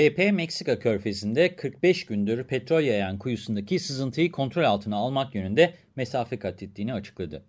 BP Meksika körfezinde 45 gündür petrol yayan kuyusundaki sızıntıyı kontrol altına almak yönünde mesafe kat ettiğini açıkladı.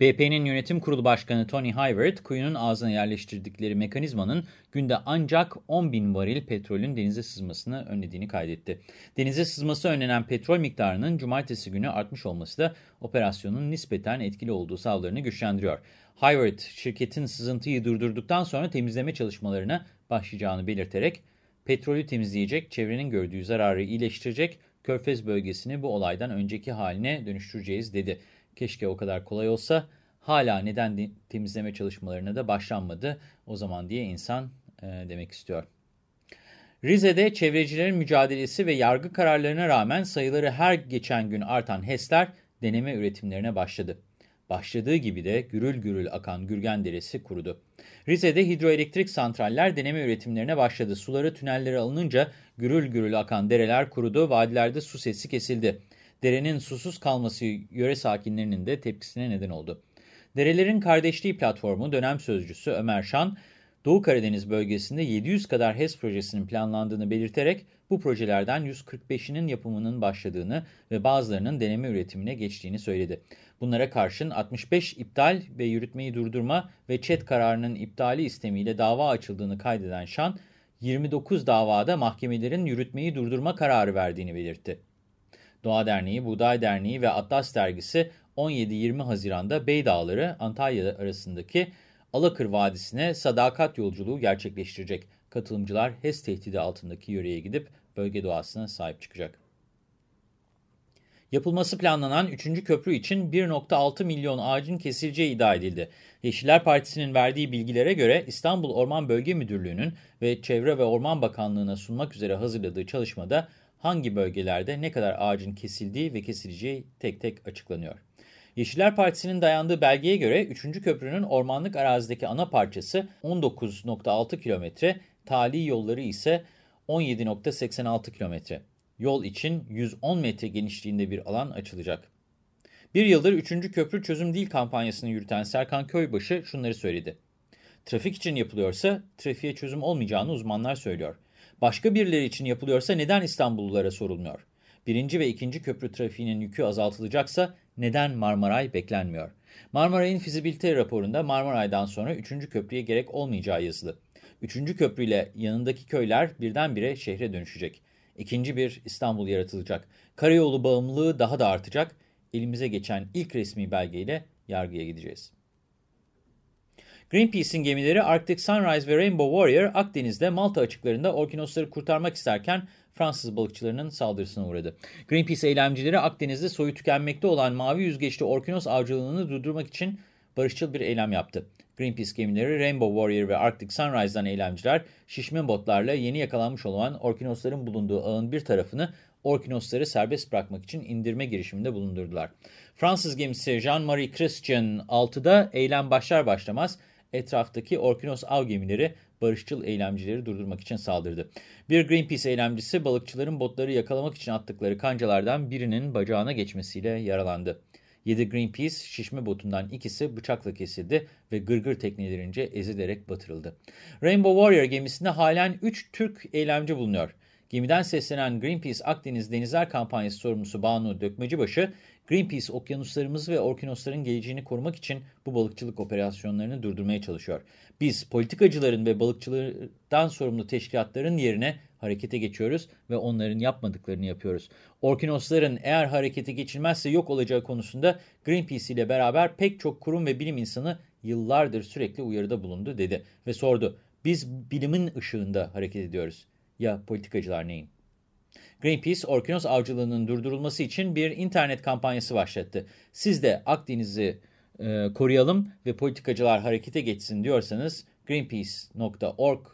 BP'nin yönetim kurulu başkanı Tony Hayward, kuyunun ağzına yerleştirdikleri mekanizmanın günde ancak 10 bin varil petrolün denize sızmasını önlediğini kaydetti. Denize sızması önlenen petrol miktarının cumartesi günü artmış olması da operasyonun nispeten etkili olduğu savlarını güçlendiriyor. Hayward, şirketin sızıntıyı durdurduktan sonra temizleme çalışmalarına başlayacağını belirterek, petrolü temizleyecek, çevrenin gördüğü zararı iyileştirecek, Körfez bölgesini bu olaydan önceki haline dönüştüreceğiz dedi. Keşke o kadar kolay olsa, hala neden temizleme çalışmalarına da başlanmadı o zaman diye insan e, demek istiyor. Rize'de çevrecilerin mücadelesi ve yargı kararlarına rağmen sayıları her geçen gün artan HES'ler deneme üretimlerine başladı. Başladığı gibi de gürül gürül akan Gürgen Deresi kurudu. Rize'de hidroelektrik santraller deneme üretimlerine başladı. Suları tünellere alınınca gürül gürül akan dereler kurudu, vadilerde su sesi kesildi. Derenin susuz kalması yöre sakinlerinin de tepkisine neden oldu. Derelerin Kardeşliği Platformu dönem sözcüsü Ömer Şan, Doğu Karadeniz bölgesinde 700 kadar HES projesinin planlandığını belirterek bu projelerden 145'inin yapımının başladığını ve bazılarının deneme üretimine geçtiğini söyledi. Bunlara karşın 65 iptal ve yürütmeyi durdurma ve ÇED kararının iptali istemiyle dava açıldığını kaydeden Şan, 29 davada mahkemelerin yürütmeyi durdurma kararı verdiğini belirtti. Doğa Derneği, Buğday Derneği ve Atlas Dergisi 17-20 Haziran'da Beydağları, Antalya arasındaki Alakır Vadisi'ne sadakat yolculuğu gerçekleştirecek. Katılımcılar HES tehdidi altındaki yöreye gidip bölge doğasına sahip çıkacak. Yapılması planlanan 3. köprü için 1.6 milyon ağacın kesileceği iddia edildi. Yeşiller Partisi'nin verdiği bilgilere göre İstanbul Orman Bölge Müdürlüğü'nün ve Çevre ve Orman Bakanlığı'na sunmak üzere hazırladığı çalışmada hangi bölgelerde ne kadar ağacın kesildiği ve kesileceği tek tek açıklanıyor. Yeşiller Partisi'nin dayandığı belgeye göre 3. köprünün ormanlık arazideki ana parçası 19.6 kilometre, tali yolları ise 17.86 kilometre. Yol için 110 metre genişliğinde bir alan açılacak. Bir yıldır 3. köprü çözüm değil kampanyasını yürüten Serkan Köybaşı şunları söyledi. Trafik için yapılıyorsa trafiğe çözüm olmayacağını uzmanlar söylüyor. Başka birileri için yapılıyorsa neden İstanbullulara sorulmuyor? Birinci ve ikinci köprü trafiğinin yükü azaltılacaksa neden Marmaray beklenmiyor? Marmaray'ın fizibilite raporunda Marmaray'dan sonra üçüncü köprüye gerek olmayacağı yazılı. Üçüncü köprüyle yanındaki köyler birdenbire şehre dönüşecek. İkinci bir İstanbul yaratılacak. Karayolu bağımlılığı daha da artacak. Elimize geçen ilk resmi belgeyle yargıya gideceğiz. Greenpeace'in gemileri Arctic Sunrise ve Rainbow Warrior Akdeniz'de Malta açıklarında orkinosları kurtarmak isterken Fransız balıkçılarının saldırısına uğradı. Greenpeace eylemcileri Akdeniz'de soyu tükenmekte olan mavi yüzgeçli orkinos avcılığını durdurmak için barışçıl bir eylem yaptı. Greenpeace gemileri Rainbow Warrior ve Arctic Sunrise'dan eylemciler şişme botlarla yeni yakalanmış olan orkinosların bulunduğu ağın bir tarafını orkinosları serbest bırakmak için indirme girişiminde bulundurdular. Fransız gemisi Jean-Marie Christian 6'da eylem başlar başlamaz etraftaki Orkinos av gemileri barışçıl eylemcileri durdurmak için saldırdı. Bir Greenpeace eylemcisi balıkçıların botları yakalamak için attıkları kancalardan birinin bacağına geçmesiyle yaralandı. 7 Greenpeace şişme botundan ikisi bıçakla kesildi ve gırgır teknelerince ezilerek batırıldı. Rainbow Warrior gemisinde halen 3 Türk eylemci bulunuyor. Gemiden seslenen Greenpeace Akdeniz Denizler Kampanyası sorumlusu Banu Dökmecibaşı, Greenpeace okyanuslarımız ve orkinosların geleceğini korumak için bu balıkçılık operasyonlarını durdurmaya çalışıyor. Biz politikacıların ve balıkçılardan sorumlu teşkilatların yerine harekete geçiyoruz ve onların yapmadıklarını yapıyoruz. Orkinosların eğer harekete geçilmezse yok olacağı konusunda Greenpeace ile beraber pek çok kurum ve bilim insanı yıllardır sürekli uyarıda bulundu dedi ve sordu. Biz bilimin ışığında hareket ediyoruz. Ya politikacılar neyin? Greenpeace, orkinos avcılığının durdurulması için bir internet kampanyası başlattı. Siz de Akdeniz'i e, koruyalım ve politikacılar harekete geçsin diyorsanız greenpeace.org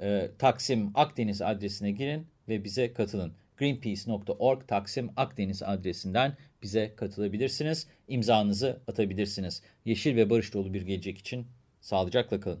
e, Taksim Akdeniz adresine girin ve bize katılın. greenpeace.org Taksim Akdeniz adresinden bize katılabilirsiniz. İmzanızı atabilirsiniz. Yeşil ve barış dolu bir gelecek için sağlıcakla kalın.